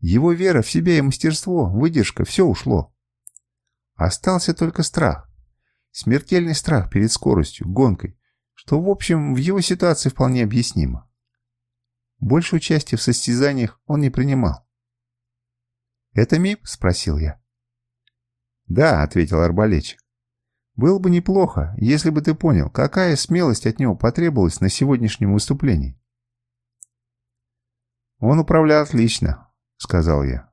Его вера в себя и мастерство, выдержка, все ушло. Остался только страх. Смертельный страх перед скоростью, гонкой, что, в общем, в его ситуации вполне объяснимо. Большую участие в состязаниях он не принимал. «Это МИП?» – спросил я. «Да», – ответил арбалетчик. «Было бы неплохо, если бы ты понял, какая смелость от него потребовалась на сегодняшнем выступлении». «Он управлял отлично», — сказал я.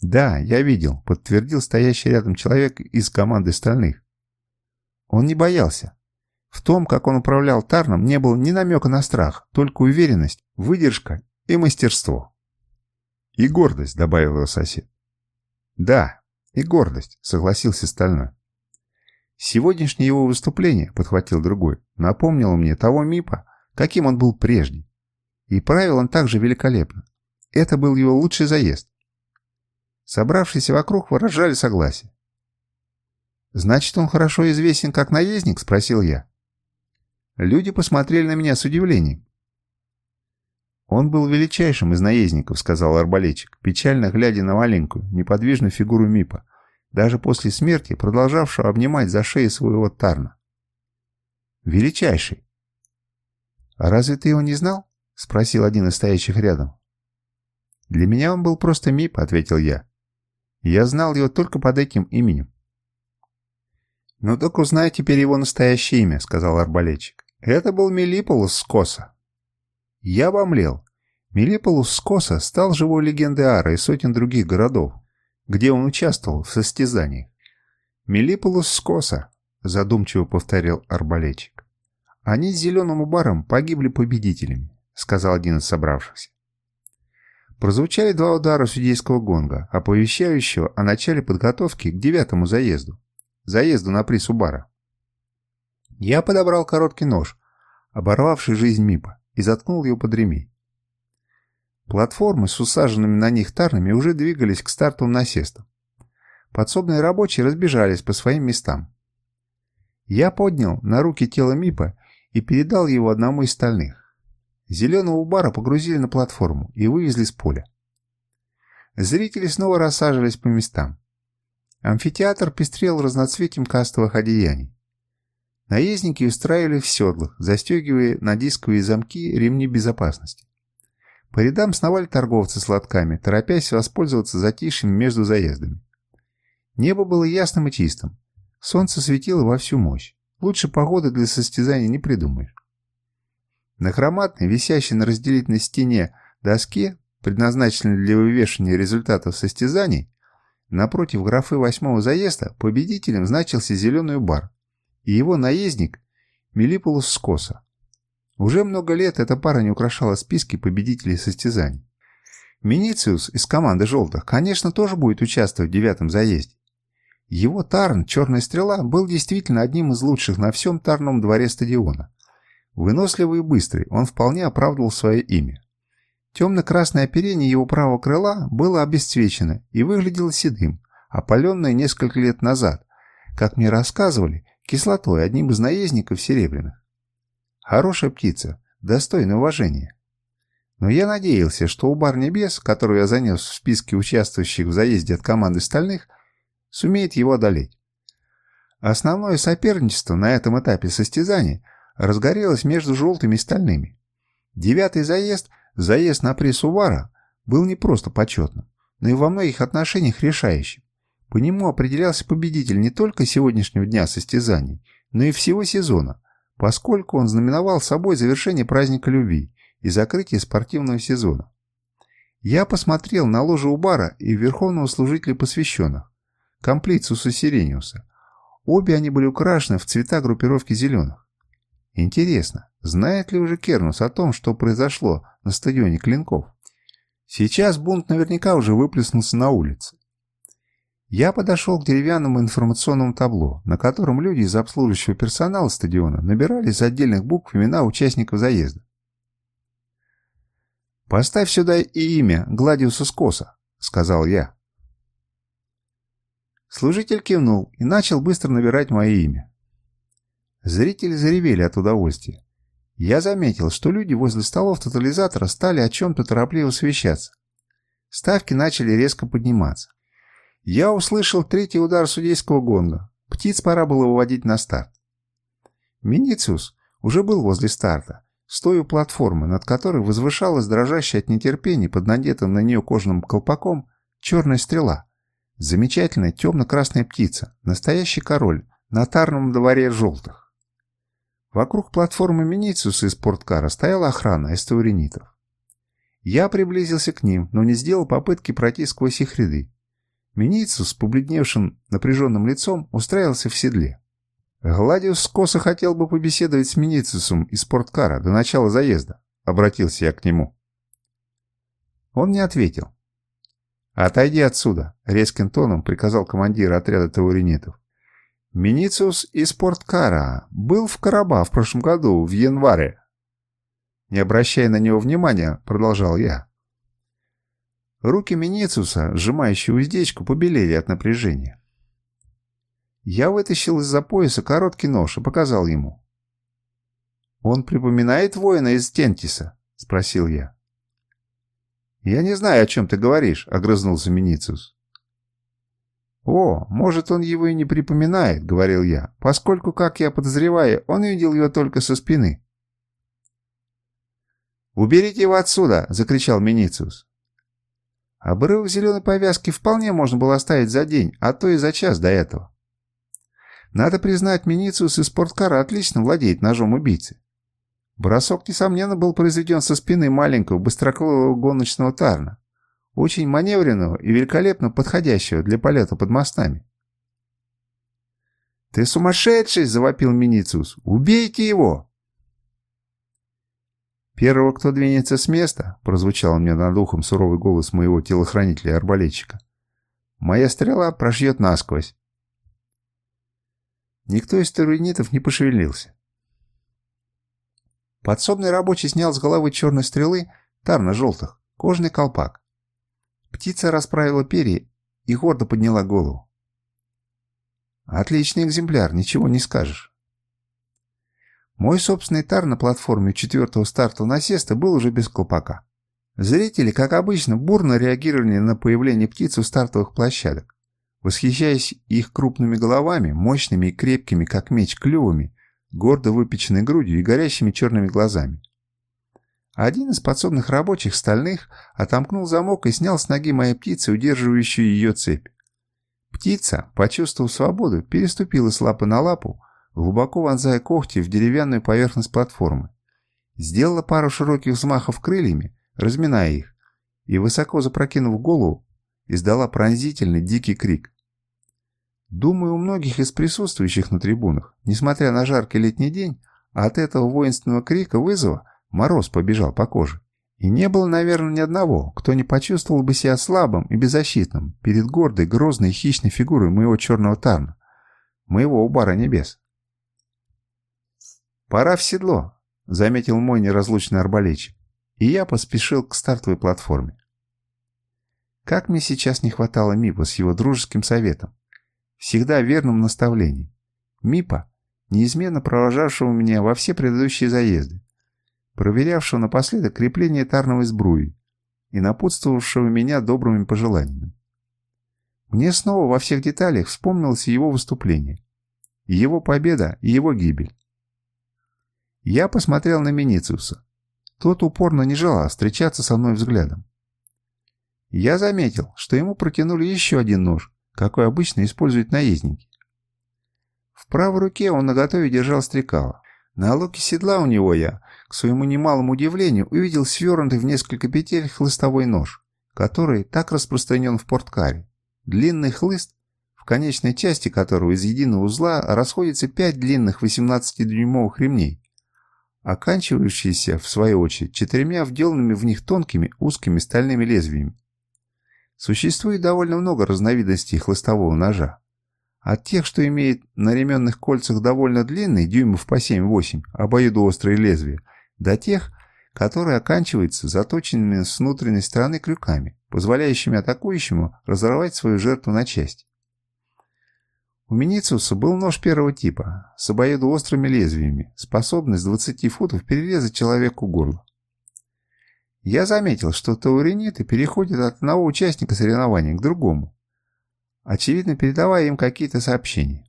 «Да, я видел», — подтвердил стоящий рядом человек из команды стальных. Он не боялся. В том, как он управлял Тарном, не было ни намека на страх, только уверенность, выдержка и мастерство. «И гордость», — добавил его сосед. «Да, и гордость», — согласился Стальной. Сегодняшнее его выступление, — подхватил другой, — напомнило мне того МИПа, каким он был прежде. И правил он также великолепно. Это был его лучший заезд. Собравшиеся вокруг выражали согласие. «Значит, он хорошо известен как наездник?» – спросил я. Люди посмотрели на меня с удивлением. «Он был величайшим из наездников», — сказал арбалетчик, печально глядя на маленькую, неподвижную фигуру Мипа, даже после смерти продолжавшего обнимать за шею своего Тарна. «Величайший». «А разве ты его не знал?» — спросил один из стоящих рядом. «Для меня он был просто Мип», — ответил я. «Я знал его только под этим именем». «Ну так узнай теперь его настоящее имя», — сказал арбалетчик. «Это был Мелиполус Скоса». Я обомлел. Мелиполус Скоса стал живой легендой Ара и сотен других городов, где он участвовал в состязаниях. «Мелиполус Скоса», — задумчиво повторил арбалетчик. «Они с зеленым убаром погибли победителями», — сказал один из собравшихся. Прозвучали два удара судейского гонга, оповещающего о начале подготовки к девятому заезду. Заезду на приз Убара. Я подобрал короткий нож, оборвавший жизнь Мипа, и заткнул его под ремень. Платформы с усаженными на них тарнами уже двигались к стартовым насестам. Подсобные рабочие разбежались по своим местам. Я поднял на руки тело Мипа и передал его одному из стальных. Зеленого убара погрузили на платформу и вывезли с поля. Зрители снова рассаживались по местам. Амфитеатр пестрел разноцветием кастовых одеяний. Наездники устраивали в седлах, застегивая на дисковые замки ремни безопасности. По рядам сновали торговцы с лотками, торопясь воспользоваться затишьем между заездами. Небо было ясным и чистым. Солнце светило во всю мощь. Лучше погоды для состязаний не придумаешь. На хроматной, висящей на разделительной стене доске, предназначенной для вывешивания результатов состязаний, напротив графы восьмого заезда победителем значился зеленый бар и его наездник Мелиполус Скоса. Уже много лет эта пара не украшала списки победителей состязаний. Минициус из команды «Желтых», конечно, тоже будет участвовать в девятом заезде. Его Тарн, «Черная стрела», был действительно одним из лучших на всем Тарном дворе стадиона. Выносливый и быстрый, он вполне оправдывал свое имя. Темно-красное оперение его правого крыла было обесцвечено и выглядело седым, опаленное несколько лет назад, как мне рассказывали, кислотой одним из наездников серебряных. Хорошая птица, достойна уважения. Но я надеялся, что у бар небес, которую я занес в списке участвующих в заезде от команды стальных, сумеет его одолеть. Основное соперничество на этом этапе состязания разгорелась между желтыми и стальными. Девятый заезд, заезд на приз Увара, был не просто почетным, но и во многих отношениях решающим. По нему определялся победитель не только сегодняшнего дня состязаний, но и всего сезона, поскольку он знаменовал собой завершение праздника любви и закрытие спортивного сезона. Я посмотрел на ложе у бара и верховного служителя посвященных, комплицуса Сирениуса. Обе они были украшены в цвета группировки зеленых. Интересно, знает ли уже Кернус о том, что произошло на стадионе Клинков? Сейчас бунт наверняка уже выплеснулся на улице. Я подошел к деревянному информационному табло, на котором люди из обслуживающего персонала стадиона набирали из отдельных букв имена участников заезда. «Поставь сюда и имя Гладиуса Скоса», — сказал я. Служитель кивнул и начал быстро набирать мое имя. Зрители заревели от удовольствия. Я заметил, что люди возле столов тотализатора стали о чем-то торопливо совещаться. Ставки начали резко подниматься. Я услышал третий удар судейского гонга. Птиц пора было выводить на старт. Минициус уже был возле старта, стоя у платформы, над которой возвышалась дрожащая от нетерпения под надетым на нее кожаным колпаком черная стрела. Замечательная темно-красная птица, настоящий король, на тарном дворе желтых. Вокруг платформы Минициуса из спорткара стояла охрана эстауринитов. Я приблизился к ним, но не сделал попытки пройти сквозь их ряды. Минициус побледневшим напряженным лицом устраивался в седле. Гладиус скосо хотел бы побеседовать с Минициусом из спорткара до начала заезда. Обратился я к нему. Он не ответил. «Отойди отсюда», — резким тоном приказал командир отряда тауринитов. «Минициус из спорткара был в Караба в прошлом году, в январе». Не обращая на него внимания, продолжал я. Руки Минициуса, сжимающие уздечку, побелели от напряжения. Я вытащил из-за пояса короткий нож и показал ему. «Он припоминает воина из Тентиса?» — спросил я. «Я не знаю, о чем ты говоришь», — огрызнулся Минициус. «О, может, он его и не припоминает», — говорил я, «поскольку, как я подозреваю, он видел его только со спины». «Уберите его отсюда!» — закричал Минициус. Обрыв зеленой повязки вполне можно было оставить за день, а то и за час до этого. Надо признать, Минициус из спорткара отлично владеет ножом убийцы. Бросок, несомненно, был произведен со спины маленького быстрокрылого гоночного тарна, очень маневренного и великолепно подходящего для полета под мостами. «Ты сумасшедший!» — завопил Минициус. «Убейте его!» «Первого, кто двинется с места», — прозвучал мне над ухом суровый голос моего телохранителя-арбалетчика, «моя стрела прошьет насквозь. Никто из терроинитов не пошевелился. Подсобный рабочий снял с головы черной стрелы, тарно-желтых, кожаный колпак. Птица расправила перья и гордо подняла голову. Отличный экземпляр, ничего не скажешь. Мой собственный тар на платформе четвертого старта насеста был уже без колпака. Зрители, как обычно, бурно реагировали на появление птицы у стартовых площадок восхищаясь их крупными головами, мощными и крепкими, как меч, клювами, гордо выпеченной грудью и горящими черными глазами. Один из подсобных рабочих стальных отомкнул замок и снял с ноги моей птицы, удерживающую ее цепь. Птица, почувствовав свободу, переступила с лапы на лапу, глубоко вонзая когти в деревянную поверхность платформы. Сделала пару широких взмахов крыльями, разминая их, и, высоко запрокинув голову, издала пронзительный дикий крик. Думаю, у многих из присутствующих на трибунах, несмотря на жаркий летний день, от этого воинственного крика вызова мороз побежал по коже. И не было, наверное, ни одного, кто не почувствовал бы себя слабым и беззащитным перед гордой, грозной и хищной фигурой моего черного тарна, моего убара небес. «Пора в седло», — заметил мой неразлучный арбалетчик, и я поспешил к стартовой платформе. Как мне сейчас не хватало Мипа с его дружеским советом. Всегда верным наставлением. Мипа, неизменно провожавшего меня во все предыдущие заезды, проверявшего напоследок крепление тарновой сбруи и напутствовавшего меня добрыми пожеланиями. Мне снова во всех деталях вспомнилось его выступление, его победа и его гибель. Я посмотрел на Минициуса. Тот упорно не желал встречаться со мной взглядом. Я заметил, что ему протянули еще один нож, какой обычно используют наездники. В правой руке он наготове держал стрекало. На луке седла у него я, к своему немалому удивлению, увидел свернутый в несколько петель хлыстовой нож, который так распространен в порткаре. Длинный хлыст, в конечной части которого из единого узла расходится пять длинных 18-дюймовых ремней, оканчивающиеся, в свою очередь, четырьмя вделанными в них тонкими узкими стальными лезвиями. Существует довольно много разновидностей хлыстового ножа. От тех, что имеет на ременных кольцах довольно длинные, дюймов по 7-8, обоюдоострые лезвия, до тех, которые оканчиваются заточенными с внутренней стороны крюками, позволяющими атакующему разорвать свою жертву на части. У Минициуса был нож первого типа, с обоюдоострыми лезвиями, способный с 20 футов перерезать человеку горло. Я заметил, что таурениты переходят от одного участника соревнований к другому, очевидно передавая им какие-то сообщения.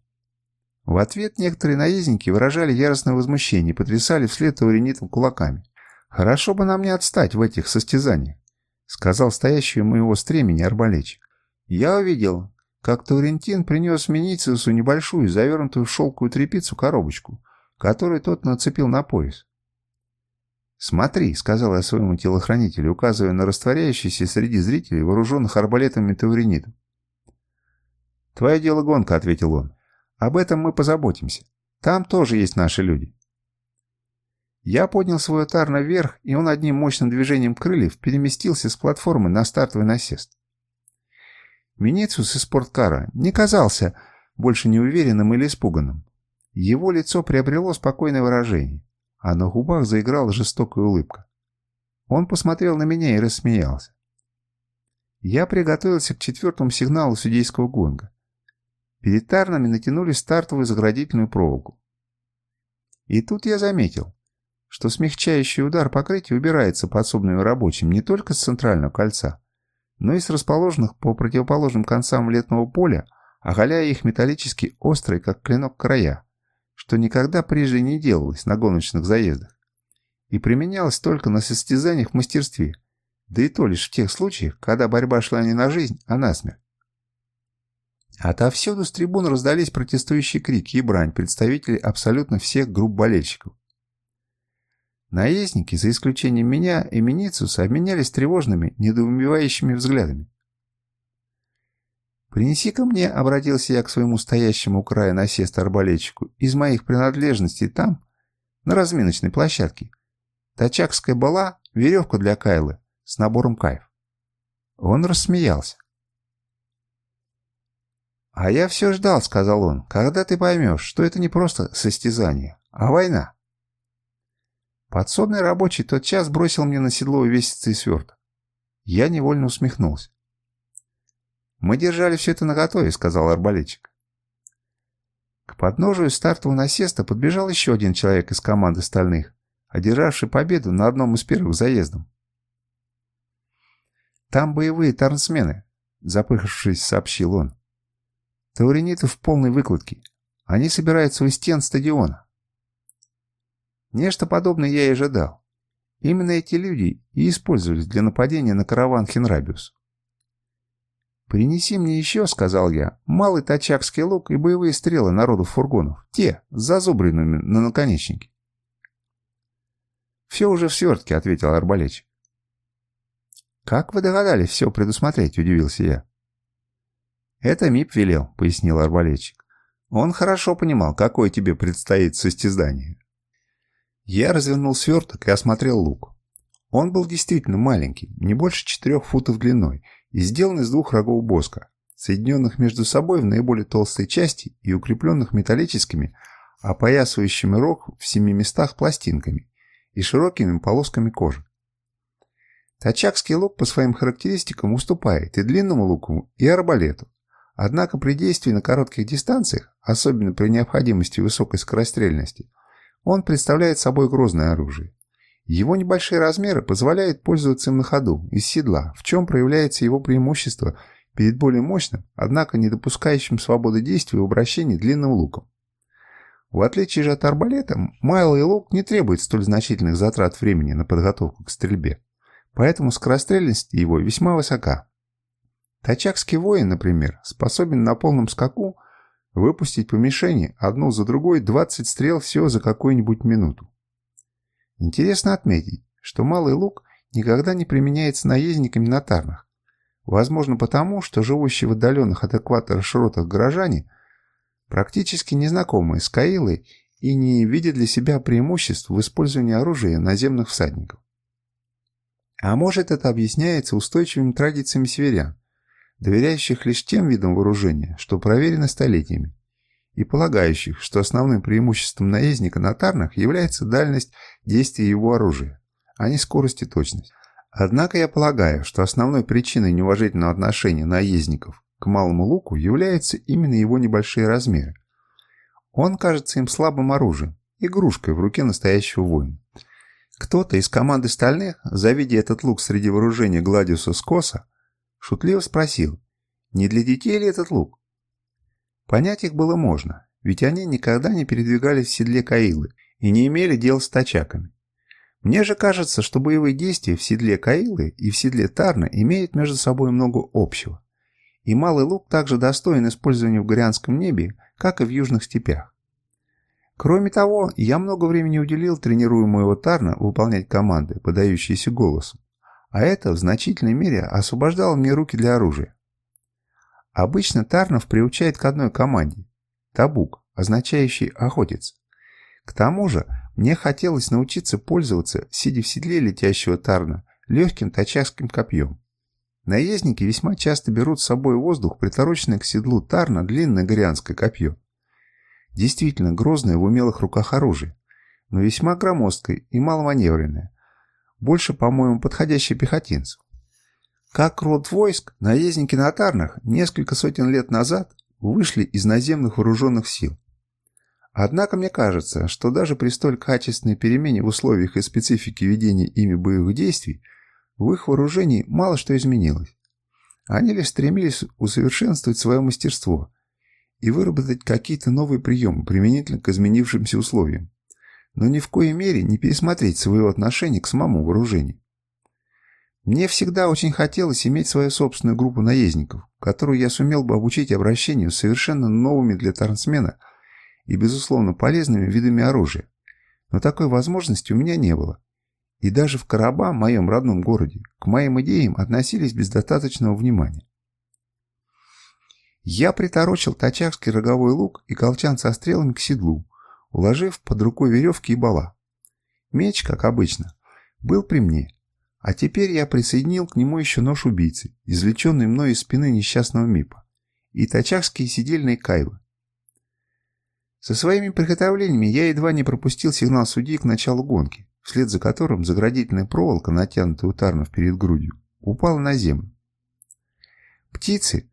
В ответ некоторые наездники выражали яростное возмущение и потрясали вслед тауренитам кулаками. «Хорошо бы нам не отстать в этих состязаниях», — сказал стоящий у моего стремени арбалетчик. Я увидел, как Таурентин принес Минициусу небольшую, завернутую в шелковую тряпицу коробочку, которую тот нацепил на пояс. «Смотри», — сказал я своему телохранителю, указывая на растворяющийся среди зрителей, вооруженных арбалетами тауренитов. «Твое дело гонка», — ответил он. «Об этом мы позаботимся. Там тоже есть наши люди». Я поднял свой отар наверх, и он одним мощным движением крыльев переместился с платформы на стартовый насест. Минициус из спорткара не казался больше неуверенным или испуганным. Его лицо приобрело спокойное выражение, а на губах заиграла жестокая улыбка. Он посмотрел на меня и рассмеялся. Я приготовился к четвертому сигналу судейского гонга. Перед тарнами натянули стартовую заградительную проволоку. И тут я заметил, что смягчающий удар покрытия убирается подсобными рабочим не только с центрального кольца, но и с расположенных по противоположным концам летного поля, оголяя их металлически острые, как клинок, края, что никогда прежде не делалось на гоночных заездах, и применялось только на состязаниях в мастерстве, да и то лишь в тех случаях, когда борьба шла не на жизнь, а на смерть. Отовсюду с трибун раздались протестующие крики и брань представителей абсолютно всех групп болельщиков. Наездники, за исключением меня и Миницуса, обменялись тревожными, недоумевающими взглядами. «Принеси-ка мне», — обратился я к своему стоящему у края насеста арбалетчику, «из моих принадлежностей там, на разминочной площадке, тачакская была, веревка для Кайлы с набором кайф». Он рассмеялся. «А я все ждал», — сказал он, — «когда ты поймешь, что это не просто состязание, а война». Подсобный рабочий тот час бросил мне на седло увесистый сверток. Я невольно усмехнулся. «Мы держали все это наготове», — сказал арбалетчик. К подножию стартового насеста подбежал еще один человек из команды стальных, одержавший победу на одном из первых заездов. «Там боевые тарнсмены», — запыхавшись, сообщил он. Таурениты в полной выкладке. Они собираются у стен стадиона. Нечто подобное я и ожидал. Именно эти люди и использовались для нападения на караван Хенрабиус. «Принеси мне еще», — сказал я, — «малый тачакский лук и боевые стрелы народу фургонов. Те, с зазубренными на наконечнике». «Все уже в свертке», — ответил арбалетчик. «Как вы догадались все предусмотреть?» — удивился я. «Это МИП велел», — пояснил арбалетчик. «Он хорошо понимал, какое тебе предстоит состязание». Я развернул сверток и осмотрел лук. Он был действительно маленький, не больше четырех футов длиной, и сделан из двух рогов боска, соединенных между собой в наиболее толстой части и укрепленных металлическими, опоясывающими рог в семи местах пластинками и широкими полосками кожи. Тачакский лук по своим характеристикам уступает и длинному луку, и арбалету, Однако при действии на коротких дистанциях, особенно при необходимости высокой скорострельности, он представляет собой грозное оружие. Его небольшие размеры позволяют пользоваться им на ходу, из седла, в чем проявляется его преимущество перед более мощным, однако не допускающим свободы действия в обращении длинным луком. В отличие же от арбалета, майлый лук не требует столь значительных затрат времени на подготовку к стрельбе, поэтому скорострельность его весьма высока. Тачакский воин, например, способен на полном скаку выпустить по мишени одну за другой 20 стрел всего за какую-нибудь минуту. Интересно отметить, что малый лук никогда не применяется наездниками на тарнах. Возможно потому, что живущие в отдаленных от экватора широтах горожане практически незнакомые с Каилой и не видят для себя преимуществ в использовании оружия наземных всадников. А может это объясняется устойчивыми традициями северян, доверяющих лишь тем видам вооружения, что проверены столетиями, и полагающих, что основным преимуществом наездника на тарнах является дальность действия его оружия, а не скорость и точность. Однако я полагаю, что основной причиной неуважительного отношения наездников к малому луку являются именно его небольшие размеры. Он кажется им слабым оружием, игрушкой в руке настоящего воина. Кто-то из команды стальных, завидя этот лук среди вооружения Гладиуса Скоса, шутливо спросил, не для детей ли этот лук? Понять их было можно, ведь они никогда не передвигались в седле Каилы и не имели дел с тачаками. Мне же кажется, что боевые действия в седле Каилы и в седле Тарна имеют между собой много общего. И малый лук также достоин использования в Горианском небе, как и в южных степях. Кроме того, я много времени уделил тренируемого Тарна выполнять команды, подающиеся голосом, а это в значительной мере освобождало мне руки для оружия. Обычно Тарнов приучает к одной команде – табук, означающий «охотиться». К тому же, мне хотелось научиться пользоваться, сидя в седле летящего Тарна, легким тачарским копьем. Наездники весьма часто берут с собой воздух, притороченный к седлу Тарна длинное горианское копье. Действительно грозное в умелых руках оружие, но весьма громоздкое и маломаневренное. Больше, по-моему, подходящее пехотинцу. Как род войск, наездники на Тарнах несколько сотен лет назад вышли из наземных вооруженных сил. Однако мне кажется, что даже при столь качественной перемене в условиях и специфике ведения ими боевых действий в их вооружении мало что изменилось. Они лишь стремились усовершенствовать свое мастерство и выработать какие-то новые приемы применительно к изменившимся условиям, но ни в коей мере не пересмотреть своего отношения к самому вооружению. Мне всегда очень хотелось иметь свою собственную группу наездников, которую я сумел бы обучить обращению с совершенно новыми для трансмена и, безусловно, полезными видами оружия. Но такой возможности у меня не было. И даже в Караба, моем родном городе, к моим идеям относились без достаточного внимания. Я приторочил тачакский роговой лук и колчан со стрелами к седлу, уложив под рукой веревки и бала. Меч, как обычно, был при мне, а теперь я присоединил к нему еще нож убийцы, извлеченный мной из спины несчастного Мипа, и тачакские сидельные кайлы. Со своими приготовлениями я едва не пропустил сигнал судьи к началу гонки, вслед за которым заградительная проволока, натянутая у Тарнов перед грудью, упала на землю. Птицы,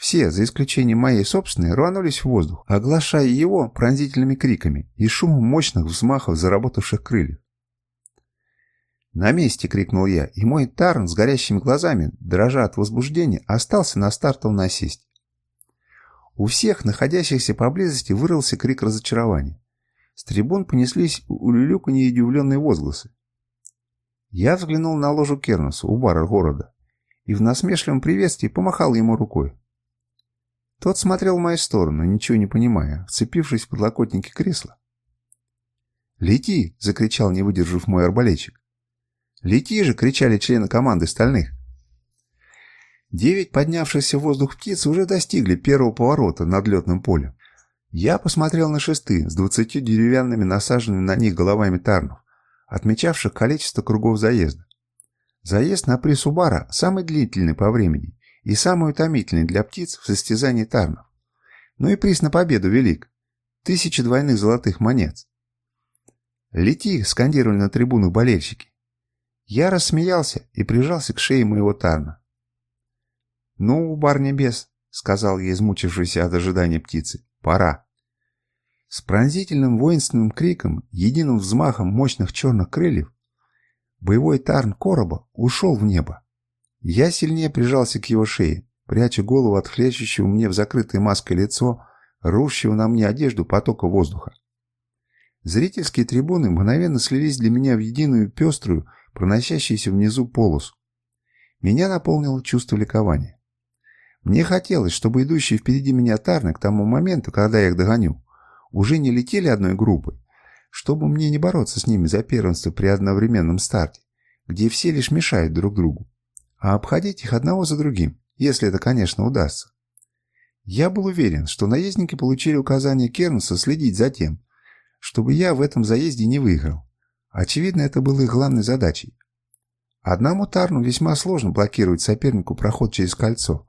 все, за исключением моей собственной, рванулись в воздух, оглашая его пронзительными криками и шумом мощных взмахов заработавших крыльев. «На месте!» — крикнул я, и мой Тарн с горящими глазами, дрожа от возбуждения, остался на стартовом насесть. У всех, находящихся поблизости, вырвался крик разочарования. С трибун понеслись улюлюканье и удивленные возгласы. Я взглянул на ложу Кернуса у бара города и в насмешливом приветствии помахал ему рукой. Тот смотрел в мою сторону, ничего не понимая, вцепившись в подлокотники кресла. «Лети!» — закричал, не выдержав мой арбалетчик. «Лети же!» — кричали члены команды стальных. Девять поднявшихся в воздух птиц уже достигли первого поворота над летным полем. Я посмотрел на шесты с двадцатью деревянными насаженными на них головами тарнов, отмечавших количество кругов заезда. Заезд на Присубара самый длительный по времени и самый утомительный для птиц в состязании тарнов. Ну и приз на победу велик. Тысячи двойных золотых монет. «Лети!» — скандировали на трибунах болельщики. Я рассмеялся и прижался к шее моего тарна. «Ну, бар небес», — сказал я измучившийся от ожидания птицы, — «пора». С пронзительным воинственным криком, единым взмахом мощных черных крыльев, боевой тарн короба ушел в небо. Я сильнее прижался к его шее, пряча голову от хлещущего мне в закрытой маской лицо, рушащего на мне одежду потока воздуха. Зрительские трибуны мгновенно слились для меня в единую пеструю, проносящуюся внизу полосу. Меня наполнило чувство ликования. Мне хотелось, чтобы идущие впереди меня тарны к тому моменту, когда я их догоню, уже не летели одной группой, чтобы мне не бороться с ними за первенство при одновременном старте, где все лишь мешают друг другу а обходить их одного за другим, если это, конечно, удастся. Я был уверен, что наездники получили указание Кернса следить за тем, чтобы я в этом заезде не выиграл. Очевидно, это было их главной задачей. Одному Тарну весьма сложно блокировать сопернику проход через кольцо,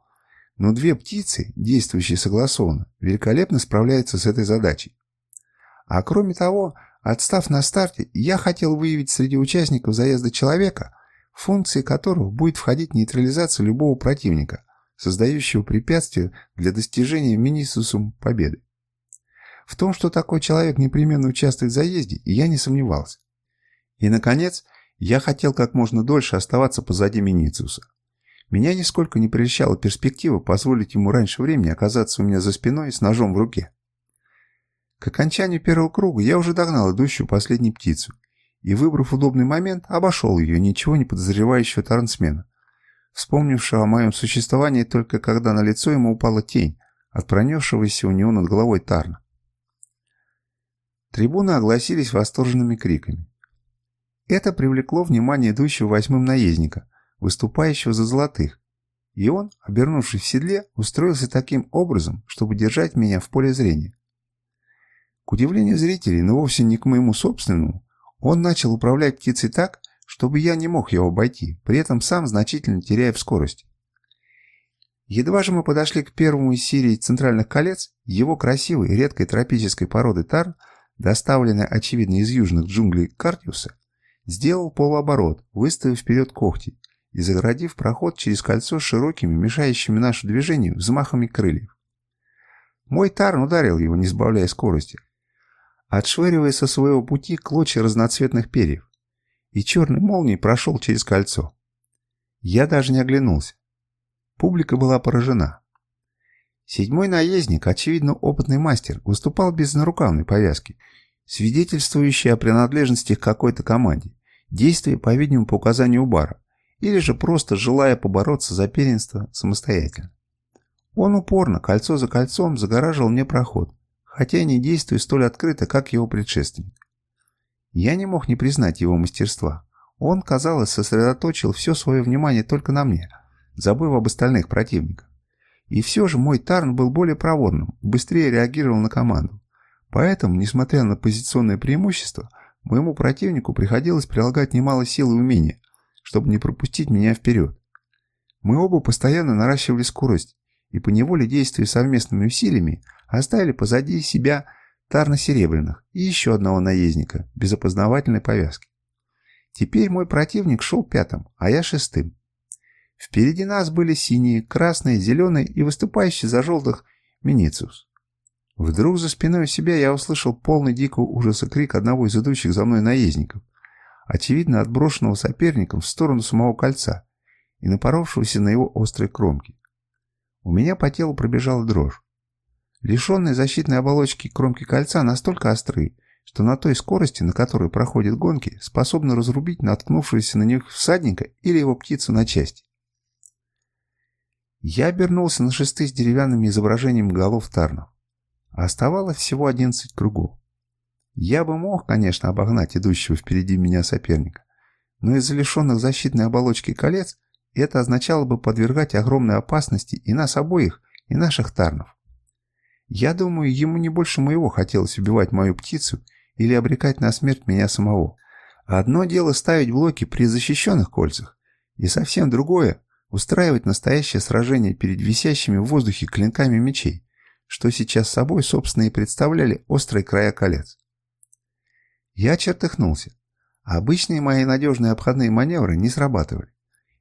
но две птицы, действующие согласованно, великолепно справляются с этой задачей. А кроме того, отстав на старте, я хотел выявить среди участников заезда человека – функции которого будет входить нейтрализация любого противника, создающего препятствия для достижения минисусом победы. В том, что такой человек непременно участвует в заезде, я не сомневался. И, наконец, я хотел как можно дольше оставаться позади Минициуса. Меня нисколько не прельщала перспектива позволить ему раньше времени оказаться у меня за спиной с ножом в руке. К окончанию первого круга я уже догнал идущую последнюю птицу и, выбрав удобный момент, обошел ее, ничего не подозревающего тарнсмена, вспомнившего о моем существовании только когда на лицо ему упала тень от пронесшегося у него над головой Тарна. Трибуны огласились восторженными криками. Это привлекло внимание идущего восьмым наездника, выступающего за золотых, и он, обернувшись в седле, устроился таким образом, чтобы держать меня в поле зрения. К удивлению зрителей, но вовсе не к моему собственному, он начал управлять птицей так, чтобы я не мог его обойти, при этом сам значительно теряя в скорости. Едва же мы подошли к первому из серии центральных колец, его красивой редкой тропической породы тарн, доставленной, очевидно, из южных джунглей Картиуса, сделал полуоборот, выставив вперед когти и загородив проход через кольцо широкими, мешающими нашу движению, взмахами крыльев. Мой тарн ударил его, не сбавляя скорости, отшвыривая со своего пути клочья разноцветных перьев, и черной молнией прошел через кольцо. Я даже не оглянулся. Публика была поражена. Седьмой наездник, очевидно опытный мастер, выступал без нарукавной повязки, свидетельствующей о принадлежности к какой-то команде, действуя, по-видимому, по указанию бара, или же просто желая побороться за первенство самостоятельно. Он упорно, кольцо за кольцом, загораживал мне проход, хотя и не действуя столь открыто, как его предшественник. Я не мог не признать его мастерства. Он, казалось, сосредоточил все свое внимание только на мне, забыв об остальных противниках. И все же мой Тарн был более проворным быстрее реагировал на команду. Поэтому, несмотря на позиционное преимущество, моему противнику приходилось прилагать немало сил и умения, чтобы не пропустить меня вперед. Мы оба постоянно наращивали скорость, и поневоле действуя совместными усилиями, оставили позади себя Тарна-Серебряных и еще одного наездника, без опознавательной повязки. Теперь мой противник шел пятым, а я шестым. Впереди нас были синие, красные, зеленые и выступающие за желтых Минициус. Вдруг за спиной у себя я услышал полный дикого ужаса крик одного из идущих за мной наездников, очевидно отброшенного соперником в сторону самого кольца и напоровшегося на его острые кромки. У меня по телу пробежала дрожь. Лишенные защитной оболочки кромки кольца настолько остры, что на той скорости, на которой проходят гонки, способны разрубить наткнувшегося на них всадника или его птицу на части. Я обернулся на шесты с деревянными изображениями голов тарнов. Оставалось всего 11 кругов. Я бы мог, конечно, обогнать идущего впереди меня соперника, но из-за лишенных защитной оболочки колец это означало бы подвергать огромной опасности и нас обоих, и наших тарнов. Я думаю, ему не больше моего хотелось убивать мою птицу или обрекать на смерть меня самого. Одно дело ставить блоки при защищенных кольцах, и совсем другое – устраивать настоящее сражение перед висящими в воздухе клинками мечей, что сейчас собой, собственно, и представляли острые края колец. Я чертыхнулся. Обычные мои надежные обходные маневры не срабатывали.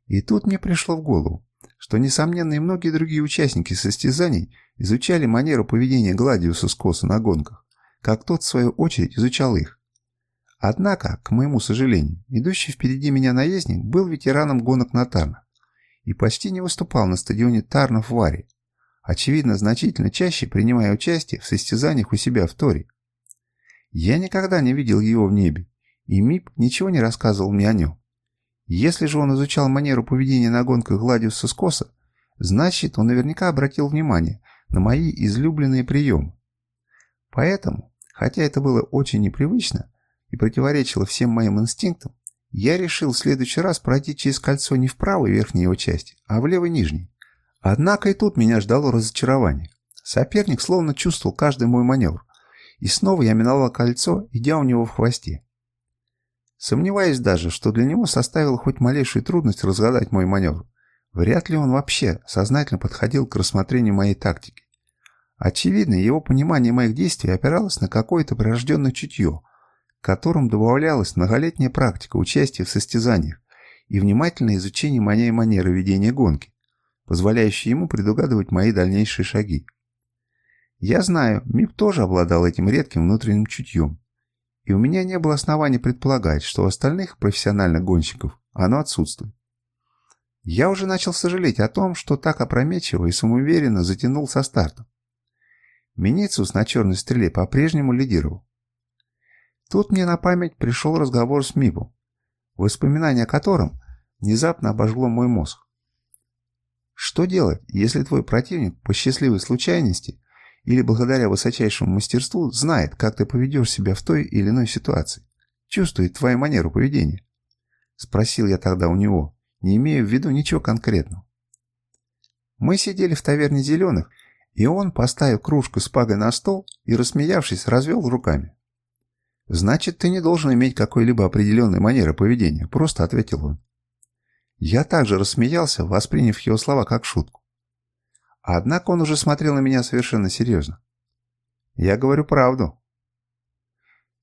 И тут мне пришло в голову, что, несомненно, и многие другие участники состязаний изучали манеру поведения Гладиуса Скоса на гонках, как тот, в свою очередь, изучал их. Однако, к моему сожалению, идущий впереди меня наездник был ветераном гонок на Тарнах и почти не выступал на стадионе Тарнов в Варе, очевидно, значительно чаще принимая участие в состязаниях у себя в Торе. Я никогда не видел его в небе, и МИП ничего не рассказывал мне о нем. Если же он изучал манеру поведения на гонках Гладиуса Скоса, значит, он наверняка обратил внимание на мои излюбленные приемы. Поэтому, хотя это было очень непривычно и противоречило всем моим инстинктам, я решил в следующий раз пройти через кольцо не в правой верхней его части, а в левой нижней. Однако и тут меня ждало разочарование. Соперник словно чувствовал каждый мой маневр. И снова я миновал кольцо, идя у него в хвосте. Сомневаюсь даже, что для него составило хоть малейшую трудность разгадать мой маневр. Вряд ли он вообще сознательно подходил к рассмотрению моей тактики. Очевидно, его понимание моих действий опиралось на какое-то прирожденное чутье, к которому добавлялась многолетняя практика участия в состязаниях и внимательное изучение моей манеры ведения гонки, позволяющее ему предугадывать мои дальнейшие шаги. Я знаю, Мип тоже обладал этим редким внутренним чутьем, и у меня не было оснований предполагать, что у остальных профессиональных гонщиков оно отсутствует. Я уже начал сожалеть о том, что так опрометчиво и самоуверенно затянул со стартом. Миницус на черной стреле по-прежнему лидировал. Тут мне на память пришел разговор с Мипом, воспоминание о котором внезапно обожгло мой мозг. Что делать, если твой противник по счастливой случайности или благодаря высочайшему мастерству знает, как ты поведешь себя в той или иной ситуации, чувствует твою манеру поведения? Спросил я тогда у него, не имея в виду ничего конкретного. Мы сидели в таверне «Зеленых», и он, поставив кружку с пагой на стол и, рассмеявшись, развел руками. «Значит, ты не должен иметь какой-либо определенной манеры поведения», — просто ответил он. Я также рассмеялся, восприняв его слова как шутку. Однако он уже смотрел на меня совершенно серьезно. Я говорю правду.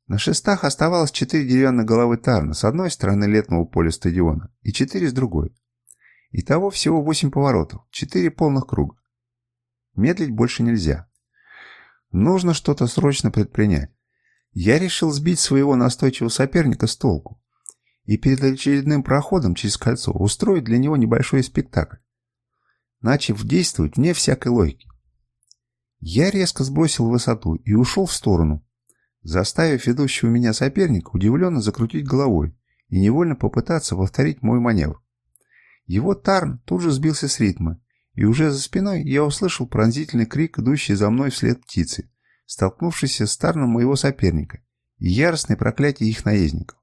На шестах оставалось четыре деревянных головы Тарна с одной стороны летного поля стадиона и четыре с другой. Итого всего восемь поворотов, четыре полных круга. Медлить больше нельзя. Нужно что-то срочно предпринять. Я решил сбить своего настойчивого соперника с толку и перед очередным проходом через кольцо устроить для него небольшой спектакль, начав действовать вне всякой логики. Я резко сбросил высоту и ушел в сторону, заставив ведущего меня соперника удивленно закрутить головой и невольно попытаться повторить мой маневр. Его тарн тут же сбился с ритма, и уже за спиной я услышал пронзительный крик, идущий за мной вслед птицы, столкнувшейся с тарном моего соперника, и яростное проклятие их наездников.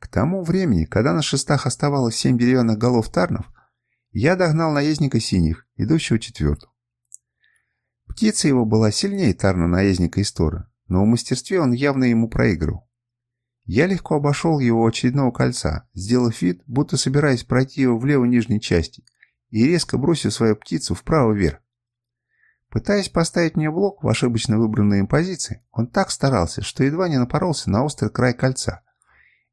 К тому времени, когда на шестах оставалось семь деревянных голов тарнов, я догнал наездника синих, идущего четвертым. Птица его была сильнее тарна наездника из Тора, но в мастерстве он явно ему проигрывал. Я легко обошел его очередного кольца, сделав вид, будто собираясь пройти его в левой нижней части, и резко бросив свою птицу вправо вверх. Пытаясь поставить мне блок в ошибочно выбранной им позиции, он так старался, что едва не напоролся на острый край кольца,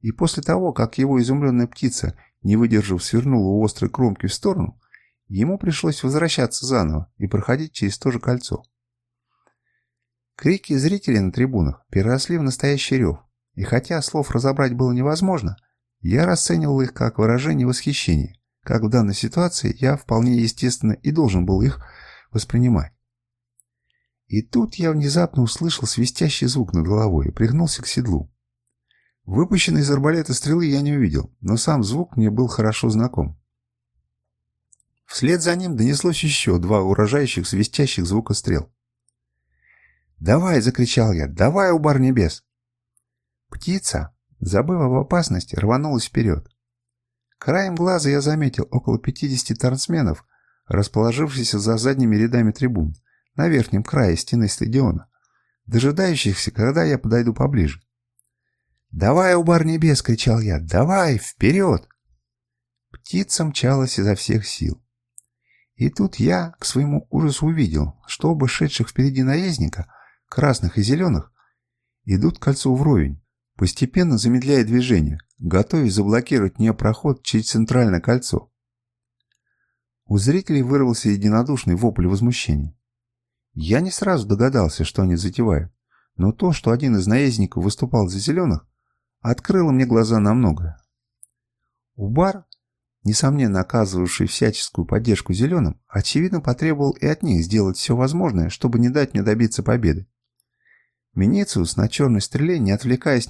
и после того, как его изумленная птица, не выдержав, свернула у острой кромки в сторону, ему пришлось возвращаться заново и проходить через то же кольцо. Крики зрителей на трибунах переросли в настоящий рев, и хотя слов разобрать было невозможно, я расценивал их как выражение восхищения, как в данной ситуации я вполне естественно и должен был их воспринимать. И тут я внезапно услышал свистящий звук над головой и пригнулся к седлу. Выпущенной из арбалета стрелы я не увидел, но сам звук мне был хорошо знаком. Вслед за ним донеслось еще два урожающих свистящих звука стрел. «Давай!» — закричал я. «Давай, убар небес!» Птица, забыв об опасности, рванулась вперед. Краем глаза я заметил около 50 торцменов, расположившихся за задними рядами трибун, на верхнем крае стены стадиона, дожидающихся, когда я подойду поближе. «Давай, убар небес!» — кричал я. «Давай, вперед!» Птица мчалась изо всех сил. И тут я, к своему ужасу, увидел, что оба шедших впереди наездника, красных и зеленых, идут кольцу вровень, постепенно замедляя движение, готовясь заблокировать мне проход через центральное кольцо. У зрителей вырвался единодушный вопль возмущения. Я не сразу догадался, что они затевают, но то, что один из наездников выступал за зеленых, открыло мне глаза на многое. Убар, несомненно оказывавший всяческую поддержку зеленым, очевидно потребовал и от них сделать все возможное, чтобы не дать мне добиться победы. Минициус на черной стреле, не отвлекаясь